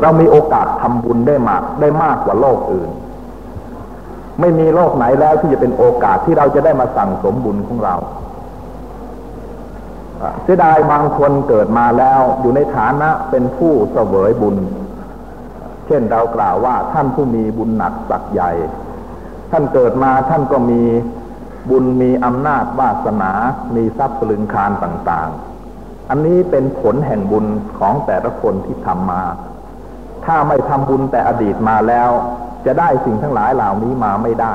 เรามีโอกาสทำบุญได้มากได้มากกว่าโลกอื่น ไม่มีโลกไหนแล้วที่จะเป็นโอกาสที่เราจะได้มาสั่งสมบุญของเราเสียดายบางคนเกิดมาแล้วอยู่ในฐานะเป็นผู้เสวยบุญ เช่นเรากล่าวว่าท่านผู้มีบุญหนักสักใหญ่ ท่านเกิดมาท่านก็มีบุญมีอำนาจวาสนา มีทรัพย์สลึงคารต่าง ๆ อันนี้เป็นผลแห่งบุญของแต่ละคนที่ทำมา ถ้าไม่ทำบุญแต่อดีตมาแล้ว จะได้สิ่งทั้งหลายเหล่านี้มาไม่ได้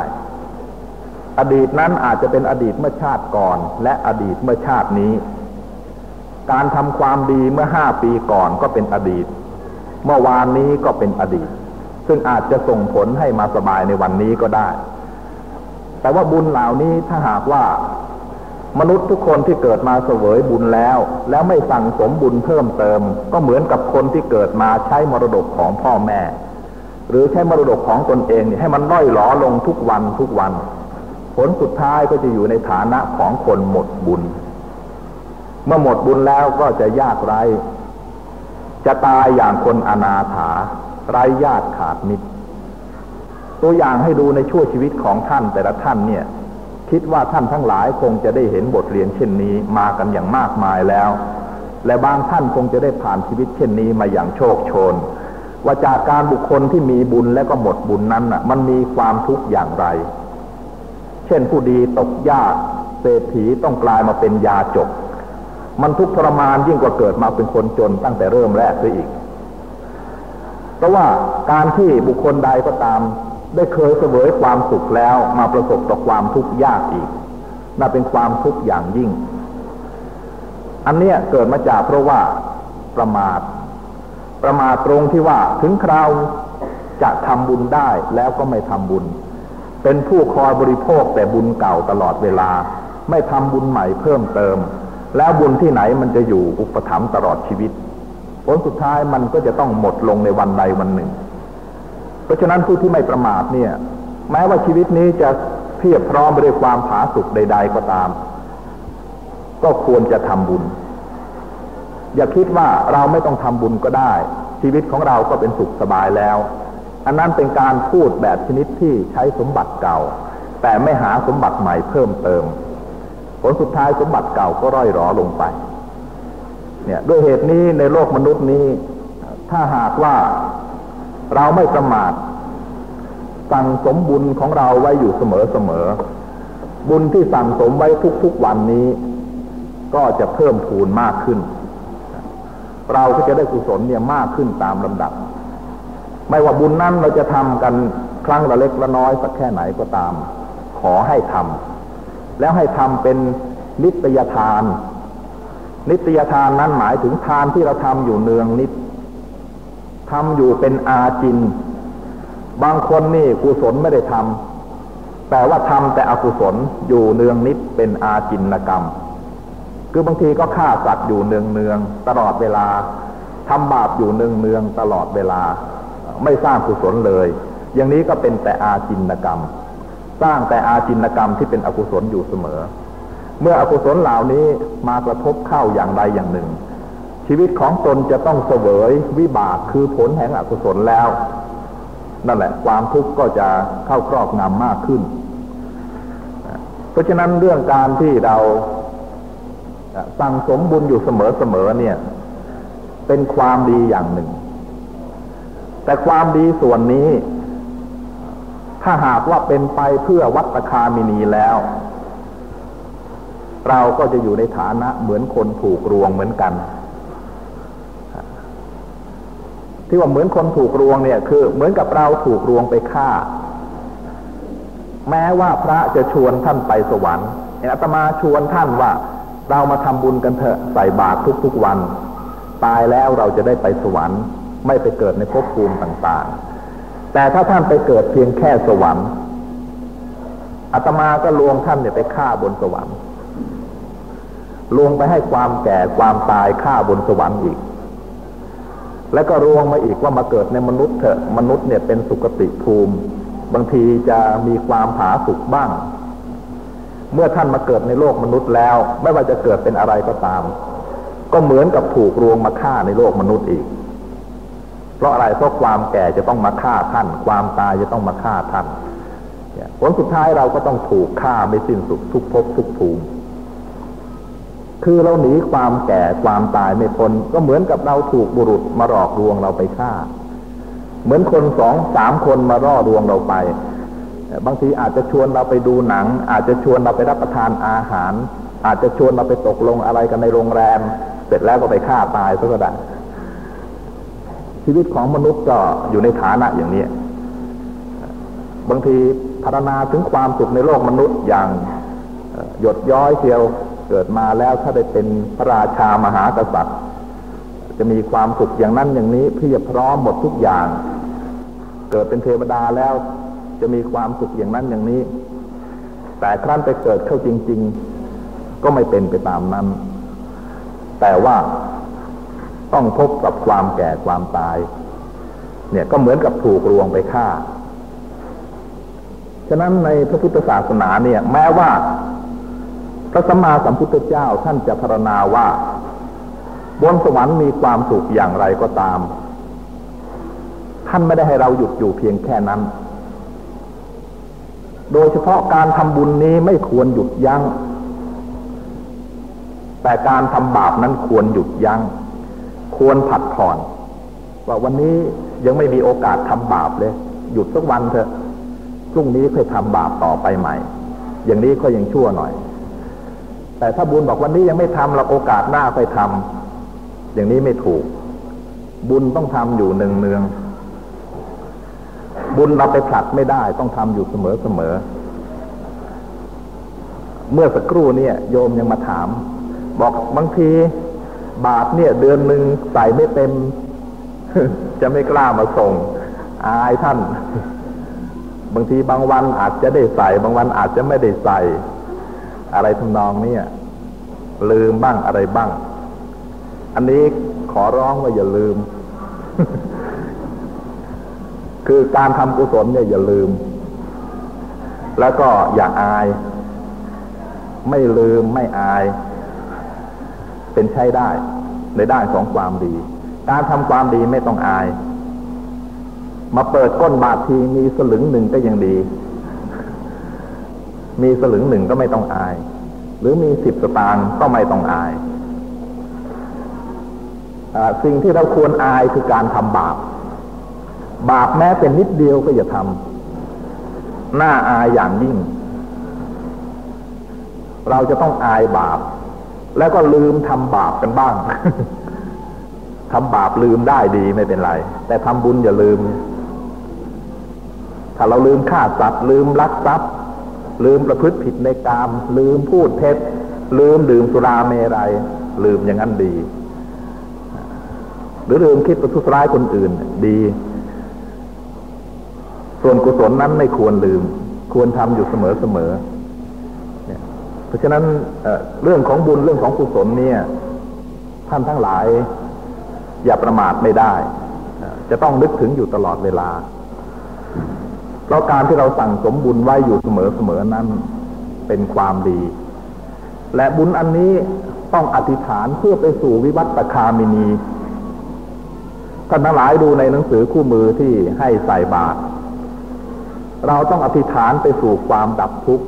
อดีตนั้นอาจจะเป็นอดีตเมื่อชาติก่อน และอดีตเมื่อชาตินี้ การทำความดีเมื่อห้าปีก่อนก็เป็นอดีต เมื่อวานนี้ก็เป็นอดีต ซึ่งอาจจะส่งผลให้มาสบายในวันนี้ก็ได้ แต่ว่าบุญเหล่านี้ถ้าหากว่า มนุษย์ทุกคนที่เกิดมาเสวยบุญแล้ว แล้วไม่สั่งสมบุญเพิ่มเติม ก็เหมือนกับคนที่เกิดมาใช้มรดกของพ่อแม่ หรือใช้มรดกของตนเองให้มันล่อยหลอลงทุกวันทุกวัน ผลสุดท้ายก็จะอยู่ในฐานะของคนหมดบุญ เมื่อหมดบุญแล้วก็จะยากไร จะตายอย่างคนอนาถาไร้ญาติขาดมิตร ตัวอย่างให้ดูในช่วชีวิตของท่านแต่ละท่านเนี่ย คิดว่าท่านทั้งหลายคงจะได้เห็นบทเรียนเช่นนี้มากันอย่างมากมายแล้ว และบางท่านคงจะได้ผ่านชีวิตเช่นนี้มาอย่างโชคโชน ว่าจากการบุคคลที่มีบุญและก็หมดบุญนั้นน่ะ มันมีความทุกข์อย่างไร เช่นผู้ดีตกยากเศรษฐีต้องกลายมาเป็นยาจก มันทุกข์ทรมานยิ่งกว่าเกิดมาเป็นคนจนตั้งแต่เริ่มแรกซะอีก เพราะว่าการที่บุคคลใดก็ตาม ได้เคยเสวยความสุขแล้วมาประสบต่อความทุกข์ยากอีกน่าเป็นความทุกข์อย่างยิ่ง อันเนี้ยเกิดมาจากเพราะว่าประมาท ประมาทตรงที่ว่าถึงคราวจะทำบุญได้แล้วก็ไม่ทำบุญ เป็นผู้คอยบริโภคแต่บุญเก่าตลอดเวลา ไม่ทำบุญใหม่เพิ่มเติม แล้วบุญที่ไหนมันจะอยู่อุปถัมภ์ตลอดชีวิต ผลสุดท้ายมันก็จะต้องหมดลงในวันใดวันหนึ่ง เพราะฉะนั้นผู้ที่ไม่ประมาทเนี่ย แม้ว่าชีวิตนี้จะเพียบพร้อมไปด้วยความผาสุกใด ๆก็ตาม ก็ควรจะทำบุญ อย่าคิดว่าเราไม่ต้องทำบุญก็ได้ ชีวิตของเราก็เป็นสุขสบายแล้ว อันนั้นเป็นการพูดแบบชนิดที่ใช้สมบัติเก่า แต่ไม่หาสมบัติใหม่เพิ่มเติม ผลสุดท้ายสมบัติเก่าก็ร่อยหรอลงไป เนี่ยด้วยเหตุนี้ในโลกมนุษย์นี้ ถ้าหากว่า เราไม่ประมาทสั่งสมบุญของเราไว้อยู่เสมอเสมอ บุญที่สั่งสมไว้ทุกๆวันนี้ ก็จะเพิ่มพูนมากขึ้น เราก็จะได้กุศลเนี่ยมากขึ้นตามลำดับ ไม่ว่าบุญนั้นเราจะทำกันครั้งละเล็กละน้อยสักแค่ไหนก็ตาม ขอให้ทำแล้วให้ทำเป็นนิตยทาน นิตยทานนั้นหมายถึงทานที่เราทำอยู่เนืองนิด ทำอยู่เป็นอาจิน บางคนนี่กุศลไม่ได้ทำแต่ว่าทำแต่อกุศลอยู่เนืองนิดเป็นอาจินกรรม คือบางทีก็ฆ่าสัตว์อยู่เนืองเนืองตลอดเวลาทำบาปอยู่เนืองเนืองตลอดเวลา ไม่สร้างกุศลเลย อย่างนี้ก็เป็นแต่อาจินกรรม สร้างแต่อาจินกรรมที่เป็นอกุศลอยู่เสมอ เมื่ออกุศลเหล่านี้มากระทบเข้าอย่างใดอย่างหนึ่ง ชีวิตของตนจะต้องเสวยวิบากคือผลแห่งอกุศลแล้ว นั่นแหละ ความทุกข์ก็จะเข้าครอบงำมากขึ้น เพราะฉะนั้นเรื่องการที่เราสั่งสมบุญอยู่เสมอๆเนี่ย เป็นความดีอย่างหนึ่ง แต่ความดีส่วนนี้ ถ้าหากว่าเป็นไปเพื่อวัตคามินีแล้ว เราก็จะอยู่ในฐานะเหมือนคนถูกรวงเหมือนกัน ที่ว่าเหมือนคนถูกรวงเนี่ย คือ เหมือนกับเราถูกรวงไปฆ่า แม้ว่าพระจะชวนท่านไปสวรรค์อาตมาชวนท่านว่า เรามาทำบุญกันเถอะใส่บาตรทุกๆวัน ตายแล้วเราจะได้ไปสวรรค์ ไม่ไปเกิดในภพภูมิต่างๆ แต่ถ้าท่านไปเกิดเพียงแค่สวรรค์อาตมาก็ลวงท่านเนี่ยไปฆ่าบนสวรรค์ลวงไปให้ความแก่ความตายฆ่าบนสวรรค์อีก แล้วก็รวงมาอีกว่ามาเกิดในมนุษย์เถอะมนุษย์เนี่ยเป็นสุคติภูมิ บางทีจะมีความผาสุกบ้าง เมื่อท่านมาเกิดในโลกมนุษย์แล้ว ไม่ว่าจะเกิดเป็นอะไรก็ตาม ก็เหมือนกับถูกรวงมาฆ่าในโลกมนุษย์อีก เพราะอะไรเพราะความแก่จะต้องมาฆ่าท่าน ความตายจะต้องมาฆ่าท่านผลสุดท้ายเราก็ต้องถูกฆ่าไม่สิ้นสุดทุกภพทุกภูมิ คือเราหนีความแก่ความตายไม่พ้นก็เหมือนกับเราถูกบุรุษมาหลอกลวงเราไปฆ่า เหมือนคนสองสามคนมาร่อลวงเราไป บางทีอาจจะชวนเราไปดูหนัง อาจจะชวนเราไปรับประทานอาหาร อาจจะชวนเราไปตกลงอะไรกันในโรงแรม เสร็จแล้วก็ไปฆ่าตายซะก็ได้ชีวิตของมนุษย์ก็อยู่ในฐานะอย่างนี้ บางทีพัฒนาถึงความสุขในโลกมนุษย์อย่างหยดย้อยเชียว เกิดมาแล้วถ้าได้เป็นพระราชามหากษัตริย์ จะมีความสุขอย่างนั้นอย่างนี้เพียบพร้อมหมดทุกอย่าง เกิดเป็นเทวดาแล้วจะมีความสุขอย่างนั้นอย่างนี้ แต่ครั้นไปเกิดเข้าจริง ๆ ก็ไม่เป็นไปตามนั้น แต่ว่าต้องพบกับความแก่ความตาย เนี่ยก็เหมือนกับถูกลวงไปฆ่า ฉะนั้นในพระพุทธศาสนาเนี่ย แม้ว่า พระสัมมาสัมพุทธเจ้าท่านจะพรณนาว่าบนสวรรค์มีความสุขอย่างไรก็ตาม ท่านไม่ได้ให้เราหยุดอยู่เพียงแค่นั้น โดยเฉพาะการทำบุญนี้ไม่ควรหยุดยัง้ง แต่การทำบาปนั้นควรหยุดยัง้ง ควรผัดผ่อน ว่าวันนี้ยังไม่มีโอกาสทำบาปเลย หยุดสักวันเถอะพรุ่งนี้ค่อยทำบาปต่อไปใหม่ อย่างนี้ก็ยังชั่วหน่อย แต่ถ้าบุญบอกวันนี้ยังไม่ทำเราโอกาสหน้าค่อยทำอย่างนี้ไม่ถูก บุญต้องทำอยู่เนืองเนืองบุญเราไปผลัดไม่ได้ต้องทำอยู่เสมอเสมอ เมื่อสักครู่เนี่ย โยมยังมาถาม บอกบางทีบาทเนี่ย เดือนหนึ่งใส่ไม่เต็ม จะไม่กล้ามาส่ง อายท่าน บางทีบางวันอาจจะได้ใส่ บางวันอาจจะไม่ได้ใส่ อะไรทำนองนี้ลืมบ้างอะไรบ้าง อันนี้ขอร้องว่าอย่าลืม คือการทำกุศลเนี่ยอย่าลืม แล้วก็อย่าอาย ไม่ลืมไม่อาย เป็นใช้ได้ในด้านของความดี การทำความดีไม่ต้องอาย มาเปิดก้นบาททีมีสลึงหนึ่งก็ยังดี มีสลึงหนึ่งก็ไม่ต้องอาย หรือมีสิบสตางค์ก็ไม่ต้องอายอสิ่งที่เราควรอายคือการทำบาป บาปแม้เป็นนิดเดียวก็อย่าทำหน้าอายอย่างยิ่ง เราจะต้องอายบาป แล้วก็ลืมทำบาปกันบ้างทำบาปลืมได้ดีไม่เป็นไร แต่ทำบุญอย่าลืม ถ้าเราลืมฆ่าสัตว์ลืมลักทรัพย์ ลืมประพฤติผิดในกาม ลืมพูดเท็จ ลืมดื่มสุราเมรัยลืมอย่างนั้นดี หรือลืมคิดประทุษร้ายคนอื่นดี ส่วนกุศลนั้นไม่ควรลืม ควรทำอยู่เสมอเสมอเพราะฉะนั้นเรื่องของบุญเรื่องของกุศลเนี่ย ท่านทั้งหลาย อย่าประมาทไม่ได้ จะต้องนึกถึงอยู่ตลอดเวลา เพราะการที่เราสั่งสมบุญไว้อยู่เสมอเสมอนั้นเป็นความดี และบุญอันนี้ต้องอธิษฐานเพื่อไปสู่วิวัตตคามินีท่านทั้งหลายดูในหนังสือคู่มือที่ให้ใส่บาตรเราต้องอธิษฐานไปสู่ความดับทุกข์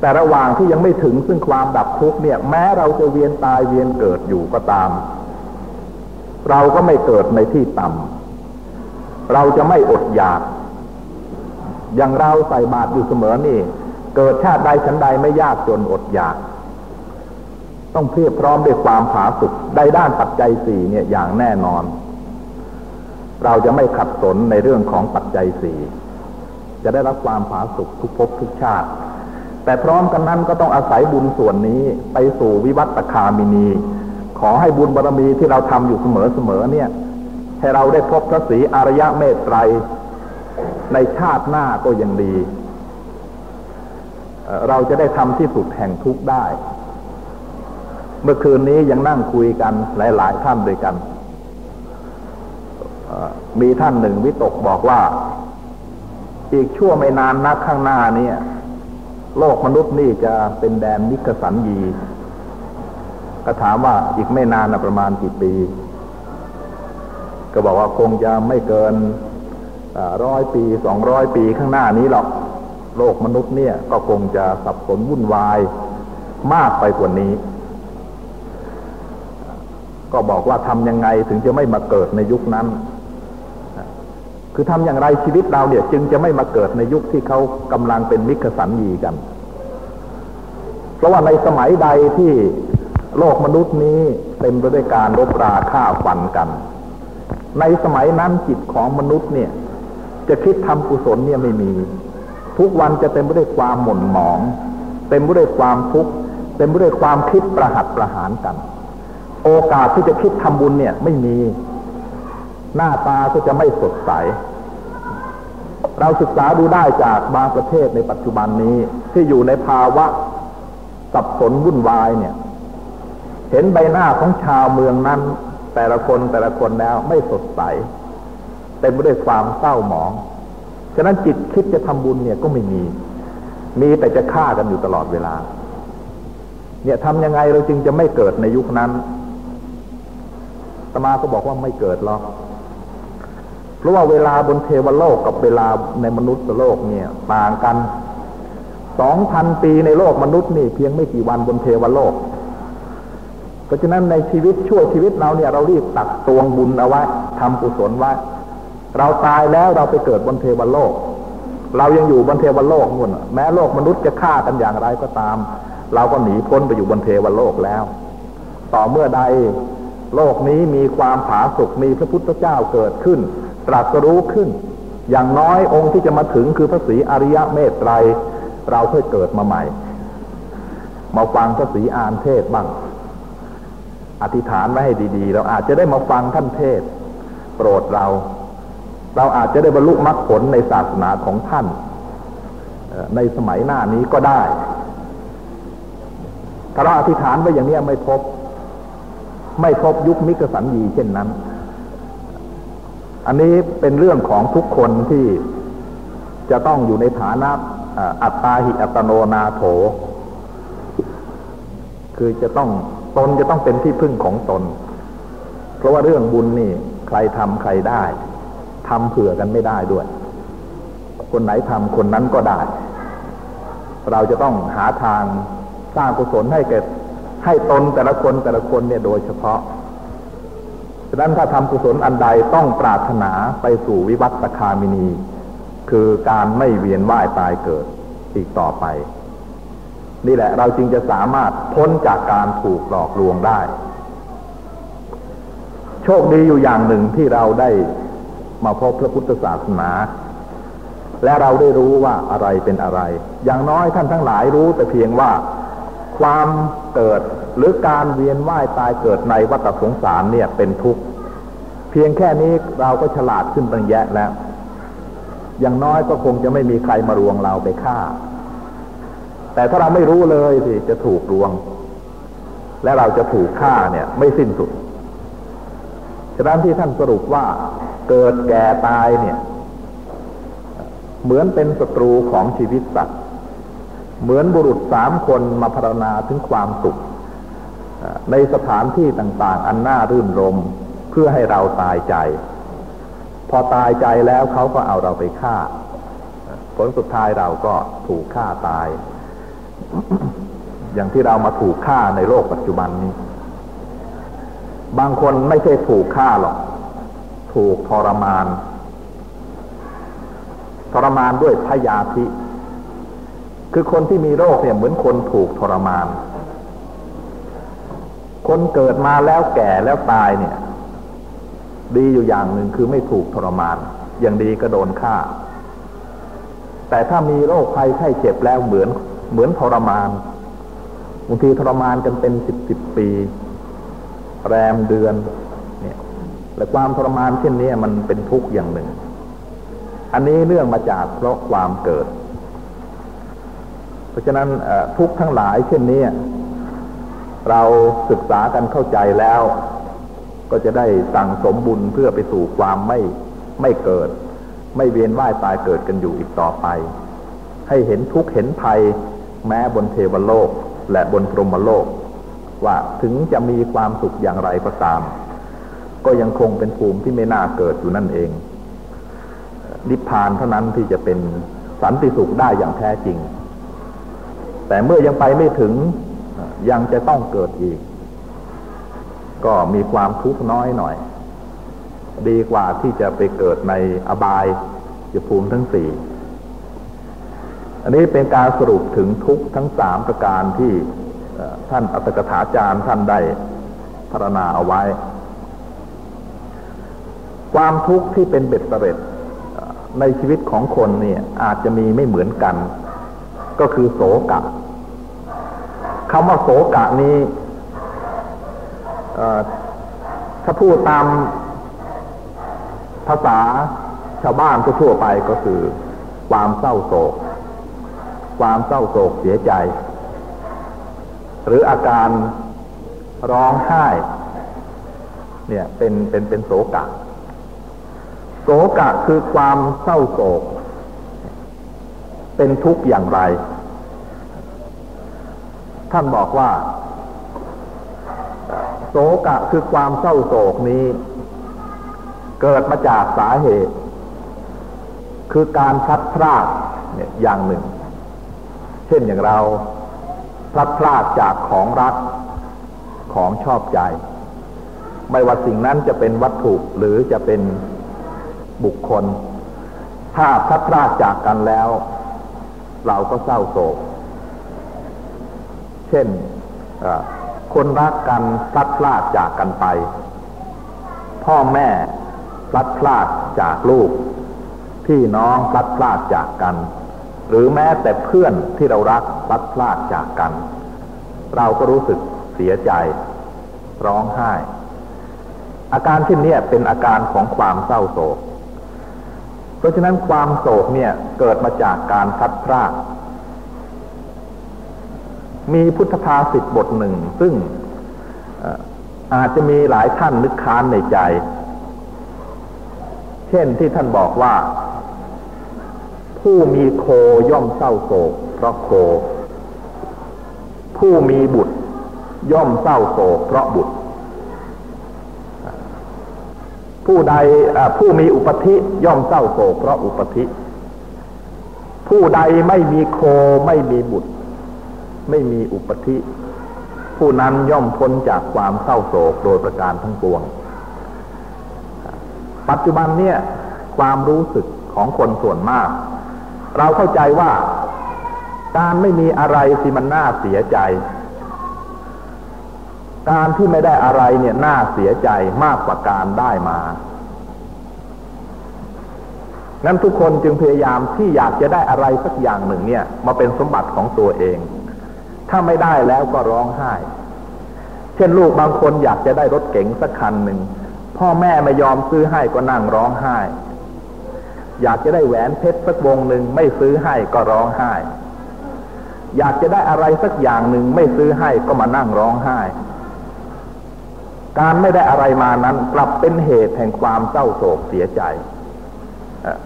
แต่ระหว่างที่ยังไม่ถึงซึ่งความดับทุกข์เนี่ย แม้เราจะเวียนตายเวียนเกิดอยู่ก็ตาม เราก็ไม่เกิดในที่ต่ำเราจะไม่อดอยาก อย่างเราใส่บาตรอยู่เสมอนี่ เกิดชาติใดฉันใดไม่ยากจนอดอยาก ต้องเพียบพร้อมด้วยความผาสุกได้ด้านปัจจัยสี่เนี่ยอย่างแน่นอน เราจะไม่ขัดสนในเรื่องของปัจจัยสี่จะได้รับความผาสุกทุกภพทุกชาติ แต่พร้อมกันนั้นก็ต้องอาศัยบุญส่วนนี้ไปสู่วิวัตคามินี ขอให้บุญบารรมีที่เราทำอยู่เสมอๆเนี่ย ให้เราได้พบพระศรีอารยะเมตไตร ในชาติหน้าก็ยังดี เราจะได้ทำที่สุดแห่งทุกได้ เมื่อคืนนี้ยังนั่งคุยกันหลาย ๆ ท่านด้วยกัน มีท่านหนึ่งวิตกบอกว่า อีกชั่วไม่นานนักข้างหน้านี้โลกมนุษย์นี่จะเป็นแดนนิกสันยีก็ถามว่าอีกไม่นานนะประมาณกี่ปี ก็บอกว่าคงจะไม่เกิน ร้อยปีสองร้อยปีข้างหน้านี้หรอกโลกมนุษย์เนี่ยก็คงจะสับสนวุ่นวายมากไปกว่านี้ ก็บอกว่าทำยังไงถึงจะไม่มาเกิดในยุคนั้น คือทำอย่างไรชีวิตเราเนี่ย จึงจะไม่มาเกิดในยุคที่เขากำลังเป็นมิกสันยีกัน เพราะว่าในสมัยใดที่โลกมนุษย์นี้เต็มไปด้วยการรบราฆ่าฟันกัน ในสมัยนั้นจิตของมนุษย์เนี่ย จะคิดทำกุศลเนี่ยไม่มี ทุกวันจะเต็มไปด้วยความหม่นหมอง เต็มไปด้วยความทุกข์เต็มไปด้วยความคิดประหัตประหารกัน โอกาสที่จะคิดทำบุญเนี่ยไม่มี หน้าตาก็จะไม่สดใส เราศึกษาดูได้จากบางประเทศในปัจจุบันนี้ที่อยู่ในภาวะสับสนวุ่นวายเนี่ย เห็นใบหน้าของชาวเมืองนั้น แต่ละคนแต่ละคนแล้วไม่สดใส เต็มไปด้วยความเศร้าหมอง ฉะนั้นจิตคิดจะทำบุญเนี่ยก็ไม่มี มีแต่จะฆ่ากันอยู่ตลอดเวลา เนี่ยทำยังไงเราจึงจะไม่เกิดในยุคนั้นตมาก็บอกว่าไม่เกิดหรอก เพราะว่าเวลาบนเทวโลกกับเวลาในมนุษย์โลกเนี่ย ต่างกันสองพันปีในโลกมนุษย์นี่เพียงไม่กี่วันบนเทวโลก เพราะฉะนั้นในชีวิตชั่วชีวิตเราเนี่ยเรารีบตักตวงบุญเอาไว้ทำกุศลไว้ เราตายแล้วเราไปเกิดบนเทวโลก เรายังอยู่บนเทวโลกนู่นแม้โลกมนุษย์จะฆ่ากันอย่างไรก็ตาม เราก็หนีพ้นไปอยู่บนเทวโลกแล้ว ต่อเมื่อใดโลกนี้มีความผาสุกมีพระพุทธเจ้าเกิดขึ้น ตรัสรู้ขึ้น อย่างน้อยองค์ที่จะมาถึงคือพระศรีอริยะเมตไตร เราเพื่อเกิดมาใหม่ มาฟังพระศรีอานเทศบ้าง อธิษฐานไว้ให้ดีๆ เราอาจจะได้มาฟังท่านเทศ โปรดเรา เราอาจจะได้บรรลุมรรคผลในศาสนาของท่านในสมัยหน้านี้ก็ได้ ถ้าเราอธิษฐานไว้อย่างนี้ไม่พบ ไม่พบยุคมิกสันยีเช่นนั้น อันนี้เป็นเรื่องของทุกคนที่จะต้องอยู่ในฐานะอัตตาหิอัตโนนาโถ คือจะต้องตนจะต้องเป็นที่พึ่งของตน เพราะว่าเรื่องบุญนี่ใครทำใครได้ ทำเผื่อกันไม่ได้ด้วย คนไหนทำคนนั้นก็ได้ เราจะต้องหาทางสร้างกุศลให้เกิดให้ตนแต่ละคนแต่ละคนเนี่ยโดยเฉพาะฉะนั้นถ้าทำกุศลอันใดต้องปรารถนาไปสู่วิวัตคามินี คือการไม่เวียนว่ายตายเกิดอีกต่อไป นี่แหละเราจึงจะสามารถพ้นจากการถูกหลอกลวงได้ โชคดีอยู่อย่างหนึ่งที่เราได้ มาพบพระพุทธศาสนา และเราได้รู้ว่าอะไรเป็นอะไร อย่างน้อยท่านทั้งหลายรู้แต่เพียงว่า ความเกิดหรือการเวียนว่ายตายเกิดในวัฏสงสารเนี่ยเป็นทุกข์เพียงแค่นี้เราก็ฉลาดขึ้นตั้งแยะแล้ว อย่างน้อยก็คงจะไม่มีใครมารวงเราไปฆ่า แต่ถ้าเราไม่รู้เลยสิจะถูกลวง และเราจะถูกฆ่าเนี่ย ไม่สิ้นสุด ฉะนั้นที่ท่านสรุปว่าเกิดแก่ตายเนี่ย เหมือนเป็นศัตรูของชีวิตสัตว์ เหมือนบุรุษสามคนมาพรรณนาถึงความสุข ในสถานที่ต่างๆ อันน่ารื่นรมเพื่อให้เราตายใจ พอตายใจแล้วเขาก็เอาเราไปฆ่า ผลสุดท้ายเราก็ถูกฆ่าตาย อย่างที่เรามาถูกฆ่าในโลกปัจจุบันนี้ บางคนไม่ใช่ถูกฆ่าหรอก ถูกทรมาน ทรมานด้วยพยาธิ คือคนที่มีโรคเนี่ยเหมือนคนถูกทรมาน คนเกิดมาแล้วแก่แล้วตายเนี่ย ดีอยู่อย่างหนึ่งคือไม่ถูกทรมาน อย่างดีก็โดนฆ่า แต่ถ้ามีโรคภัยไข้เจ็บแล้วเหมือนเหมือนทรมานบางทีทรมานกันเป็นสิบสิบปี แรมเดือนเนี่ยและความทรมานเช่นนี้มันเป็นทุกข์อย่างหนึ่ง อันนี้เรื่องมาจากเพราะความเกิด เพราะฉะนั้นทุกข์ทั้งหลายเช่นนี้เราศึกษากันเข้าใจแล้ว ก็จะได้สั่งสมบุญเพื่อไปสู่ความไม่ไม่เกิด ไม่เวียนว่ายตายเกิดกันอยู่อีกต่อไป ให้เห็นทุกข์เห็นภัยแม้บนเทวโลกและบนพรหมโลก ว่าถึงจะมีความสุขอย่างไรก็ตาม ก็ยังคงเป็นภูมิที่ไม่น่าเกิดอยู่นั่นเอง นิพพานเท่านั้นที่จะเป็นสันติสุขได้อย่างแท้จริง แต่เมื่อยังไปไม่ถึงยังจะต้องเกิดอีก ก็มีความทุกข์น้อยหน่อย ดีกว่าที่จะไปเกิดในอบายจะภูมิทั้งสี่อันนี้เป็นการสรุปถึงทุกทั้งสามประการที่ ท่านอัตถกถาจารย์ท่านได้พรรณนาเอาไว้ ความทุกข์ที่เป็นเบ็ดเสร็จในชีวิตของคนเนี่ยอาจจะมีไม่เหมือนกัน ก็คือโศกะคำว่าโศกะนี้ถ้าพูดตามภาษาชาวบ้านทั่วไปก็คือ ความเศร้าโศก ความเศร้าโศกเสียใจ หรืออาการร้องไห้ เนี่ยเป็นเป็นเป็นโศกะ โศกะคือความเศร้าโศก เป็นทุกข์อย่างไร ท่านบอกว่า โศกะคือความเศร้าโศกนี้ เกิดมาจากสาเหตุ คือการพัดพลาดเนี่ยอย่างหนึ่ง เช่นอย่างเรา พลัดพลาดจากของรักของชอบใจ ไม่ว่าสิ่งนั้นจะเป็นวัตถุหรือจะเป็นบุคคล ถ้าพลัดพลาดจากกันแล้ว เราก็เศร้าโศก เช่นคนรักกันพลัดพลาดจากกันไป พ่อแม่พลัดพลาดจากลูก พี่น้องพลัดพลาดจากกัน หรือแม้แต่เพื่อนที่เรารักพลัดพลาดจากกัน เราก็รู้สึกเสียใจ ร้องไห้ อาการที่นนี้เป็นอาการของความเศร้าโศก เพราะฉะนั้นความโศกเนี่ยเกิดมาจากการพัดพลาดมีพุทธภาษิตบทหนึ่ง ซึ่งอาจจะมีหลายท่านนึกค้านในใจ เช่นที่ท่านบอกว่า ผู้มีโคย่อมเศร้าโศกเพราะโค ผู้มีบุตร ย่อมเศร้าโศกเพราะบุตร ผู้ใดผู้มีอุปธิย่อมเศร้าโศกเพราะอุปธิผู้ใดไม่มีโคไม่มีบุตร ไม่มีอุปธิ ผู้นั้นย่อมพ้นจากความเศร้าโศกโดยประการทั้งปวง ปัจจุบันเนี่ยความรู้สึกของคนส่วนมาก เราเข้าใจว่าการไม่มีอะไรสิมันน่าเสียใจ การที่ไม่ได้อะไรเนี่ยน่าเสียใจมากกว่าการได้มางั้นทุกคนจึงพยายามที่อยากจะได้อะไรสักอย่างหนึ่งเนี่ย มาเป็นสมบัติของตัวเอง ถ้าไม่ได้แล้วก็ร้องไห้ เช่นลูกบางคนอยากจะได้รถเก๋งสักคันหนึ่งพ่อแม่ไม่ยอมซื้อให้ก็นั่งร้องไห้ อยากจะได้แหวนเพชรสักวงหนึ่งไม่ซื้อให้ก็ร้องไห้ อยากจะได้อะไรสักอย่างหนึ่งไม่ซื้อให้ก็มานั่งร้องไห้ การไม่ได้อะไรมานั้นกลับเป็นเหตุแห่งความเศร้าโศกเสียใจ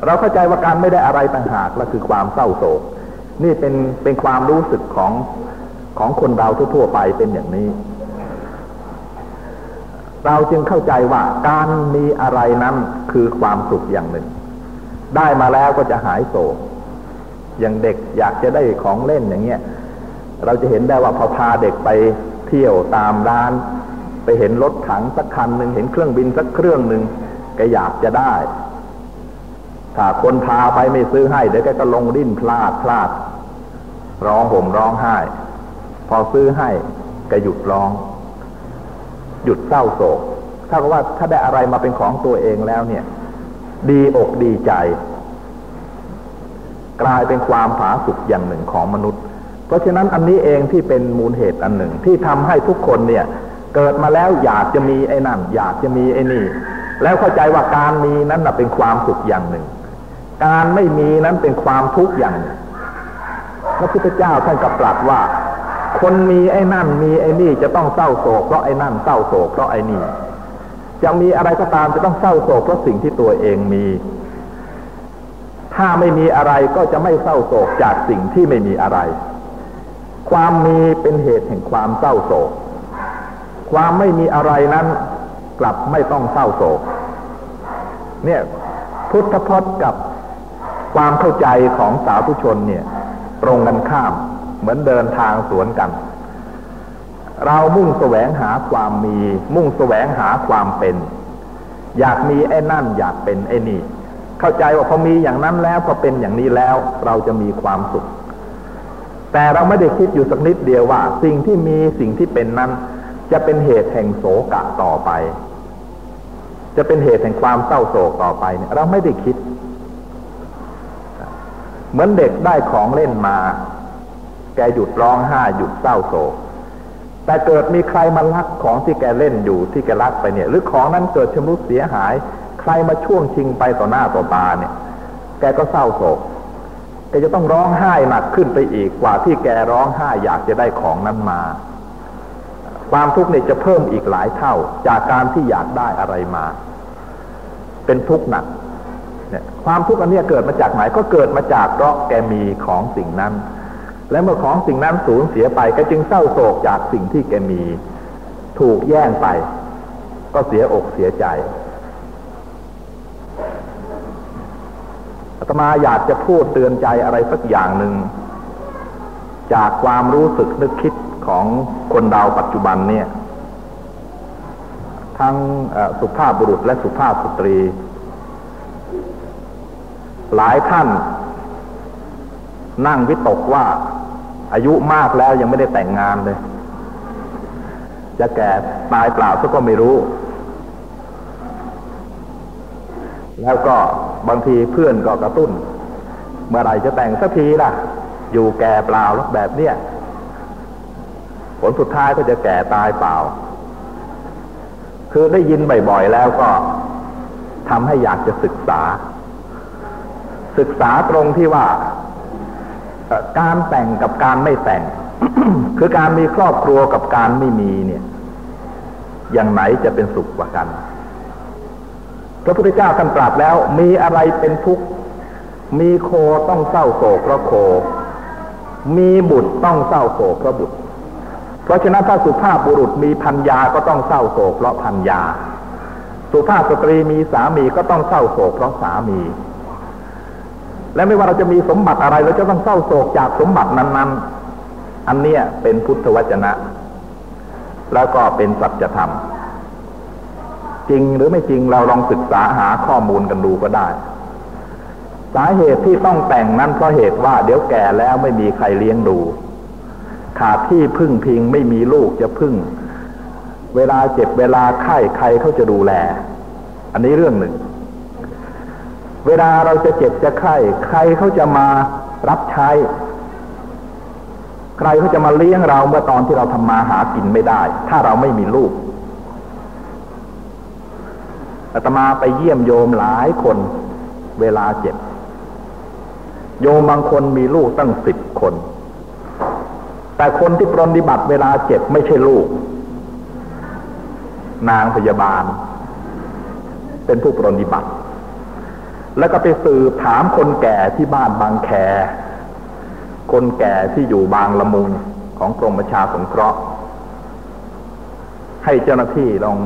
เราเข้าใจว่าการไม่ได้อะไรต่างหากและคือความเศร้าโศก นี่เป็นเป็นความรู้สึกของของคนเราทั่วๆไปเป็นอย่างนี้ เราจึงเข้าใจว่าการมีอะไรนั้นคือความสุขอย่างหนึ่ง ได้มาแล้วก็จะหายโศกอย่างเด็กอยากจะได้ของเล่นอย่างเงี้ยเราจะเห็นได้ว่าพอพาเด็กไปเที่ยวตามร้าน ไปเห็นรถถังสักคันหนึ่งเห็นเครื่องบินสักเครื่องหนึ่งแกอยากจะได้ ถ้าคนพาไปไม่ซื้อให้เดี๋ยวแกก็ลงดิ้นพลาดพลาด ร้องห่มร้องไห้ พอซื้อให้แกหยุดร้อง หยุดเศร้าโศกถ้ากับว่าถ้าได้อะไรมาเป็นของตัวเองแล้วเนี่ย ดีอกดีใจ กลายเป็นความผาสุกอย่างหนึ่งของมนุษย์ เพราะฉะนั้นอันนี้เองที่เป็นมูลเหตุอันหนึ่งที่ทำให้ทุกคนเนี่ย เกิดมาแล้วอยากจะมีไอ้นั่น อยากจะมีไอ้นี่ แล้วเข้าใจว่าการมีนั้นเป็นความสุขอย่างหนึ่ง การไม่มีนั้นเป็นความทุกข์อย่างหนึ่งพระพุทธเจ้าท่านก็ตรัสว่า คนมีไอ้นั่นมีไอ้นี่จะต้องเศร้าโศกเพราะไอ้นั่นเศร้าโศกเพราะไอ้นี่ จะมีอะไรก็ตามจะต้องเศร้าโศกเพราะสิ่งที่ตัวเองมี ถ้าไม่มีอะไรก็จะไม่เศร้าโศกจากสิ่งที่ไม่มีอะไร ความมีเป็นเหตุแห่งความเศร้าโศก ความไม่มีอะไรนั้นกลับไม่ต้องเศร้าโศก เนี่ยพุทธพจน์กับความเข้าใจของสาธุชนเนี่ย ตรงกันข้ามเหมือนเดินทางสวนกัน เรามุ่งแสวงหาความมี มุ่งแสวงหาความเป็น อยากมีไอ้นั่นอยากเป็นไอ้นี่ เข้าใจว่าพอมีอย่างนั้นแล้วพอเป็นอย่างนี้แล้ว เราจะมีความสุข แต่เราไม่ได้คิดอยู่สักนิดเดียวว่า สิ่งที่มีสิ่งที่เป็นนั้น จะเป็นเหตุแห่งโศกะต่อไป จะเป็นเหตุแห่งความเศร้าโศกต่อไปเนี่ยเราไม่ได้คิด เหมือนเด็กได้ของเล่นมา แกหยุดร้องไห้หยุดเศร้าโศก แต่เกิดมีใครมาลักของที่แกเล่นอยู่ที่แกลักไปเนี่ย หรือของนั้นเกิดชำรุดเสียหาย ใครมาช่วงชิงไปต่อหน้าต่อตาเนี่ย แกก็เศร้าโศกแกจะต้องร้องไห้หนักขึ้นไปอีกกว่าที่แกร้องไห้อยากจะได้ของนั้นมา ความทุกข์เนี่ยจะเพิ่มอีกหลายเท่าจากการที่อยากได้อะไรมา เป็นทุกข์หนักเนี่ยความทุกข์อันนี้เกิดมาจากไหนก็เกิดมาจากเพราะแกมีของสิ่งนั้น และเมื่อของสิ่งนั้นสูญเสียไปก็จึงเศร้าโศกจากสิ่งที่แกมี ถูกแย่งไป ก็เสียอกเสียใจอาตมาอยากจะพูดเตือนใจอะไรสักอย่างหนึ่ง จากความรู้สึกนึกคิดของคนดาวปัจจุบันเนี่ย ทั้งสุภาพบุรุษและสุภาพสตรี หลายท่านนั่งวิตกว่า อายุมากแล้วยังไม่ได้แต่งงานเลย จะแก่ตายเปล่าก็ไม่รู้ แล้วก็บางทีเพื่อนก็กระตุ้น เมื่อไหร่จะแต่งสักทีล่ะ อยู่แก่เปล่าแล้วแบบเนี้ยผลสุดท้ายก็จะแก่ตายเปล่า คือได้ยินบ่อยๆแล้วก็ทำให้อยากจะศึกษา ศึกษาตรงที่ว่า การแต่งกับการไม่แต่ง คือการมีครอบครัวกับการไม่มีเนี่ย อย่างไหนจะเป็นสุขกว่ากันพระพุทธเจ้าท่านตรัสแล้ว มีอะไรเป็นทุกข์มีโคต้องเศร้าโศกเพราะโค มีบุตรต้องเศร้าโศกเพราะบุตร เพราะฉะนั้นถ้าสุภาพบุรุษมีพันยาก็ต้องเศร้าโศกเพราะพันยา สุภาพสตรีมีสามีก็ต้องเศร้าโศกเพราะสามี และไม่ว่าเราจะมีสมบัติอะไรเราจะต้องเศร้าโศกจากสมบัตินั้น ๆ อันเนี้ยเป็นพุทธวจนะ แล้วก็เป็นสัจธรรม จริงหรือไม่จริงเราลองศึกษาหาข้อมูลกันดูก็ได้ สาเหตุที่ต้องแต่งนั้นเพราะเหตุว่าเดี๋ยวแก่แล้วไม่มีใครเลี้ยงดู ขาดที่พึ่งพิงไม่มีลูกจะพึ่ง เวลาเจ็บเวลาไข้ใครเขาจะดูแล อันนี้เรื่องหนึ่ง เวลาเราจะเจ็บจะไข้ใครเขาจะมารับใช้ ใครเขาจะมาเลี้ยงเราเมื่อตอนที่เราทำมาหากินไม่ได้ ถ้าเราไม่มีลูกอาตมาไปเยี่ยมโยมหลายคน เวลาเจ็บ โยมบางคนมีลูกตั้งสิบคน แต่คนที่ปรนนิบัติเวลาเจ็บไม่ใช่ลูก นางพยาบาล เป็นผู้ปรนนิบัติ แล้วก็ไปสืบถามคนแก่ที่บ้านบางแค คนแก่ที่อยู่บางละมุงของกรมประชาสงเคราะห์ ให้เจ้าหน้าที่ลอง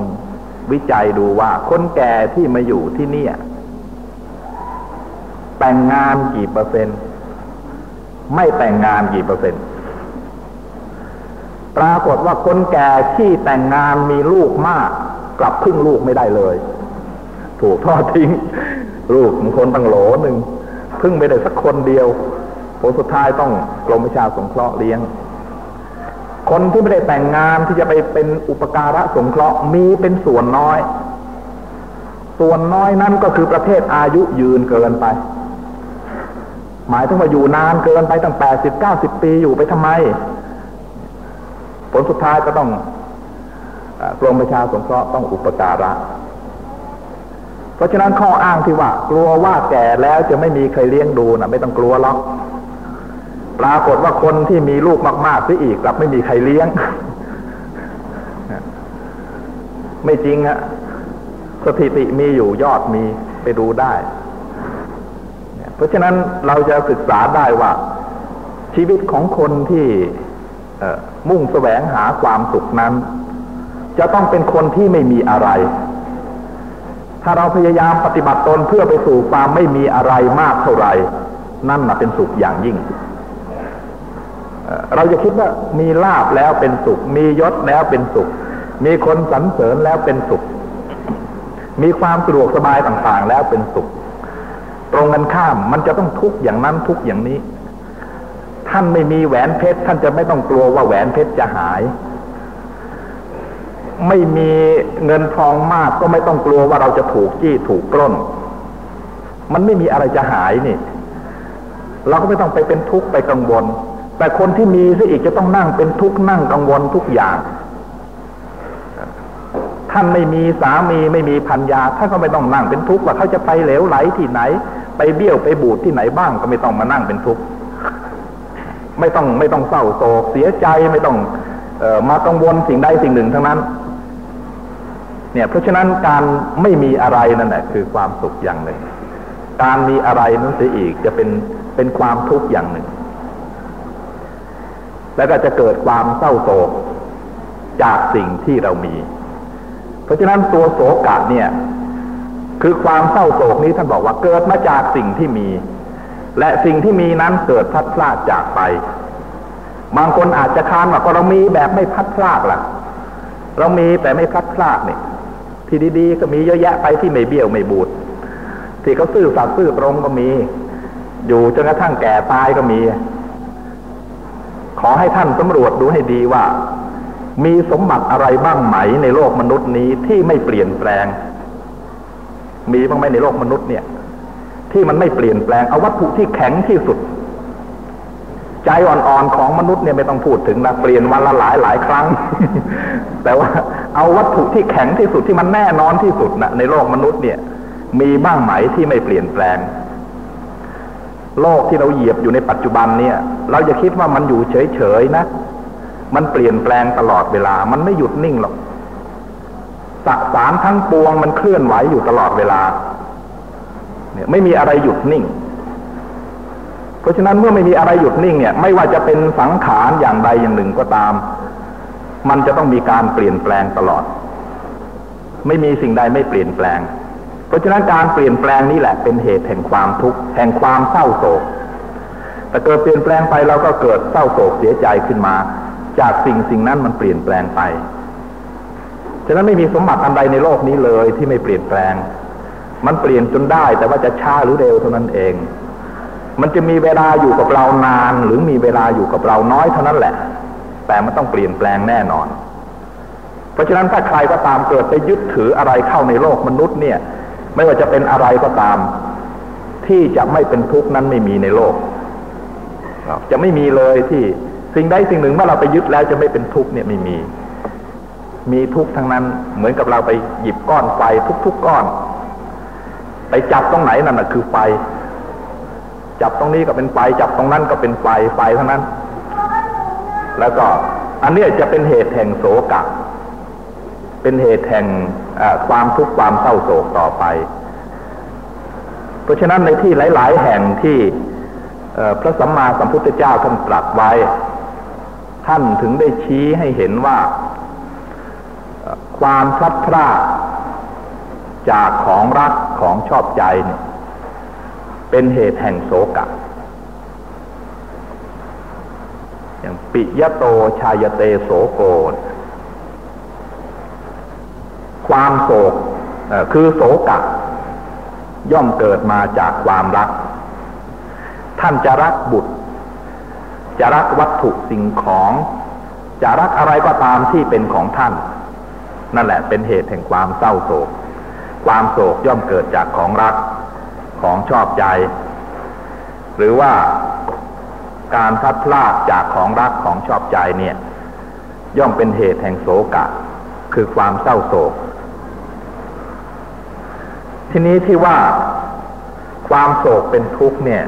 วิจัยดูว่า คนแก่ที่มาอยู่ที่นี่แต่งงานกี่เปอร์เซ็นต์ ไม่แต่งงานกี่เปอร์เซ็นต์ ปรากฏว่าคนแก่ที่แต่งงานมีลูกมาก กลับพึ่งลูกไม่ได้เลย ถูกทอดทิ้ง ลูกบางคนตั้งโหลหนึ่งพึ่งไม่ได้สักคนเดียวผลสุดท้ายต้องกรมประชาสงเคราะห์เลี้ยง คนที่ไม่ได้แต่งงานที่จะไปเป็นอุปการะสงเคราะห์มีเป็นส่วนน้อย ส่วนน้อยนั้นก็คือประเภทอายุยืนเกินไป หมายถึงว่าอยู่นานเกินไปตั้งแปดสิบเก้าสิบปีอยู่ไปทำไม ผลสุดท้ายก็ต้องกรมประชาสงเคราะห์ต้องอุปการะ เพราะฉะนั้นข้ออ้างที่ว่า กลัวว่าแก่แล้วจะไม่มีใครเลี้ยงดูนะไม่ต้องกลัวหรอกปรากฏว่าคนที่มีลูกมากๆซะอีกกลับไม่มีใครเลี้ยง ไม่จริงฮะสถิติมีอยู่ยอดมีไปดูได้ เพราะฉะนั้นเราจะศึกษาได้ว่า ชีวิตของคนที่มุ่งแสวงหาความสุขนั้น จะต้องเป็นคนที่ไม่มีอะไร ถ้าเราพยายามปฏิบัติตนเพื่อไปสู่ความไม่มีอะไรมากเท่าไหร่ นั่นนะเป็นสุขอย่างยิ่ง เราจะคิดว่ามีลาบแล้วเป็นสุข มียศแล้วเป็นสุข มีคนสรรเสริญแล้วเป็นสุข มีความสะดวกสบายต่างๆ แล้วเป็นสุข ตรงกันข้ามมันจะต้องทุกข์อย่างนั้นทุกข์อย่างนี้ ท่านไม่มีแหวนเพชร ท่านจะไม่ต้องกลัวว่าแหวนเพชรจะหาย ไม่มีเงินทองมากก็ไม่ต้องกลัวว่าเราจะถูกจี้ถูกกล้น มันไม่มีอะไรจะหายนี่ เราก็ไม่ต้องไปเป็นทุกข์ไปกังวล แต่คนที่มีซะอีกจะต้องนั่งเป็นทุกข์นั่งกังวลทุกอย่าง ท่านไม่มีสามีไม่มีพัญญาท่านก็ไม่ต้องนั่งเป็นทุกข์ว่าเขาจะไปเหลวไหลที่ไหน ไปเบี้ยวไปบูดที่ไหนบ้างก็ไม่ต้องมานั่งเป็นทุกข์ไม่ต้องไม่ต้องเศร้าโศกเสียใจไม่ต้องเออมากังวลสิ่งใดสิ่งหนึ่งทั้งนั้น เนี่ยเพราะฉะนั้นการไม่มีอะไรนั่นแหละคือความสุขอย่างหนึ่ง การมีอะไรนั้นเสียอีกจะเป็นเป็นความทุกข์อย่างหนึ่ง แล้วก็จะเกิดความเศร้าโศกจากสิ่งที่เรามี เพราะฉะนั้นตัวโศกะเนี่ย คือความเศร้าโศกนี้ท่านบอกว่าเกิดมาจากสิ่งที่มี และสิ่งที่มีนั้นเกิดพัดพลาดจากไป บางคนอาจจะค้านว่าก็เรามีแบบไม่พัดพลาดล่ะ เรามีแต่ไม่พัดพลาดเนี่ย ที่ดีๆก็มีเยอะแยะไปที่ไม่เบี้ยวไม่บูดที่เขาซื่อสัตย์ซื่อตรงก็มี อยู่จนกระทั่งแก่ตายก็มี ขอให้ท่านสำรวจดูให้ดีว่า มีสมบัติอะไรบ้างไหมในโลกมนุษย์นี้ที่ไม่เปลี่ยนแปลง มีบ้างไหมในโลกมนุษย์เนี่ย ที่มันไม่เปลี่ยนแปลงเอาวัตถุที่แข็งที่สุด ใจอ่อนๆของมนุษย์เนี่ยไม่ต้องพูดถึงนะเปลี่ยนวันละหลายหลายครั้ง แต่ว่า เอาวัตถุที่แข็งที่สุดที่มันแน่นอนที่สุดนะในโลกมนุษย์เนี่ย มีบ้างไหมที่ไม่เปลี่ยนแปลง โลกที่เราเหยียบอยู่ในปัจจุบันเนี่ย เราจะคิดว่ามันอยู่เฉยๆนะ มันเปลี่ยนแปลงตลอดเวลา มันไม่หยุดนิ่งหรอกสสารทั้งปวงมันเคลื่อนไหวอยู่ตลอดเวลา เนี่ยไม่มีอะไรหยุดนิ่ง เพราะฉะนั้นเมื่อไม่มีอะไรหยุดนิ่งเนี่ย ไม่ว่าจะเป็นสังขารอย่างใดอย่างหนึ่งก็ตาม มันจะต้องมีการเปลี่ยนแปลงตลอด ไม่มีสิ่งใดไม่เปลี่ยนแปลง เพราะฉะนั้นการเปลี่ยนแปลงนี่แหละเป็นเหตุแห่งความทุกข์แห่งความเศร้าโศก แต่เกิดเปลี่ยนแปลงไปเราก็เกิดเศร้าโศกเสียใจขึ้นมา จากสิ่งสิ่งนั้นมันเปลี่ยนแปลงไป ฉะนั้นไม่มีสมบัติอันใดในโลกนี้เลยที่ไม่เปลี่ยนแปลง มันเปลี่ยนจนได้แต่ว่าจะช้าหรือเร็วเท่านั้นเอง มันจะมีเวลาอยู่กับเรานาน หรือมีเวลาอยู่กับเราน้อยเท่านั้นแหละ แต่มันต้องเปลี่ยนแปลงแน่นอน เพราะฉะนั้นถ้าใครก็ตามเกิดไปยึดถืออะไรเข้าในโลกมนุษย์เนี่ย ไม่ว่าจะเป็นอะไรก็ตาม ที่จะไม่เป็นทุกข์นั้นไม่มีในโลก จะไม่มีเลยที่สิ่งใดสิ่งหนึ่งเมื่อเราไปยึดแล้วจะไม่เป็นทุกข์เนี่ยไม่มี มีทุกข์ทั้งนั้นเหมือนกับเราไปหยิบก้อนไฟทุกๆก้อน ไปจับตรงไหนนั่นแหะคือไฟจับตรงนี้ก็เป็นไฟจับตรงนั้นก็เป็นไฟไฟทั้งนั้น แล้วก็อันนี้จะเป็นเหตุแห่งโศกะ เป็นเหตุแห่งความทุกข์ความเศร้าโศกต่อไป เพราะฉะนั้นในที่หลาย ๆ แห่งที่พระสัมมาสัมพุทธเจ้าท่านตรัสไว้ ท่านถึงได้ชี้ให้เห็นว่า ความพลัดพรากจากของรักของชอบใจเนี่ยเป็นเหตุแห่งโศกะ อย่างปิยโตชายเตโสโกความโศกคือโศกะย่อมเกิดมาจากความรัก ท่านจะรักบุตร จะรักวัตถุสิ่งของ จะรักอะไรก็ตามที่เป็นของท่าน นั่นแหละเป็นเหตุแห่งความเศร้าโศก ความโศกย่อมเกิดจากของรักของชอบใจ หรือว่า การพัดพลาดจากของรักของชอบใจเนี่ย ย่อมเป็นเหตุแห่งโศกะ คือความเศร้าโศก ทีนี้ที่ว่าความโศกเป็นทุกข์เนี่ย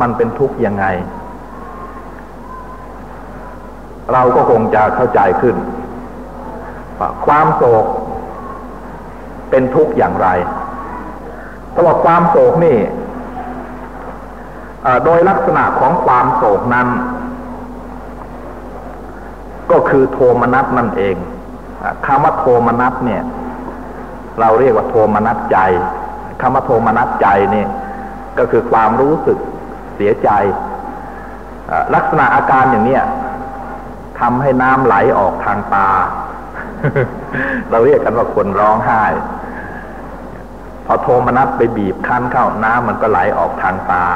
มันเป็นทุกข์ยังไง เราก็คงจะเข้าใจขึ้นว่าความโศกเป็นทุกข์อย่างไรเพราะว่าความโศกนี่ โดยลักษณะของความโศกนั้น ก็คือโทมนัสนั่นเองคำว่าโทมนัสเนี่ย เราเรียกว่าโทมนัสใจคำว่าโทมนัสใจนี่ก็คือความรู้สึกเสียใจ ลักษณะอาการอย่างเนี้ยทำให้น้ำไหลออกทางตา เราเรียกกันว่าคนร้องไห้ พอโทมนัสไปบีบคั้นเข้าน้ำมันก็ไหลออกทางตา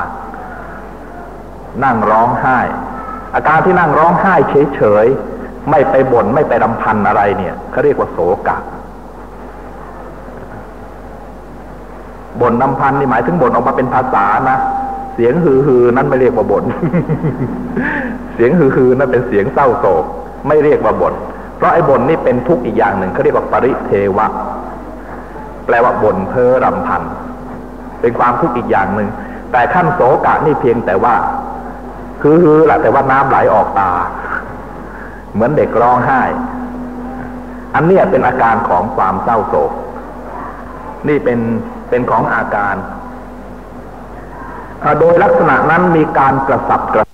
นั่งร้องไห้ อาการที่นั่งร้องไห้เฉยๆ ไม่ไปบน่นไม่ไปรำพันอะไรเนี่ยเขาเรียกว่าโศกะบ่นนำพันนี่หมายถึงบ่นออกมาเป็นภาษานะ เสียงฮือฮือนั้นไม่เรียกว่าบน่น เสียงฮือฮือนั้นเป็นเสียงเศร้าโศก ไม่เรียกว่าบน่น เพราะไอ้บ่นนี่เป็นทุกข์อีกอย่างหนึ่งเขาเรียกว่าปริเทวะ แปลว่าบ่นเพ้อรำพัน เป็นความทุกข์อีกอย่างหนึ่งแต่ขั้นโศกะนี่เพียงแต่ว่า คือฮือแหละแต่ว่าน้ำไหลออกตา เหมือนเด็กร้องไห้ อันนี้เป็นอาการของความเศร้าโศก นี่เป็นเป็นของอาการ โดยลักษณะนั้นมีการกระสับกระ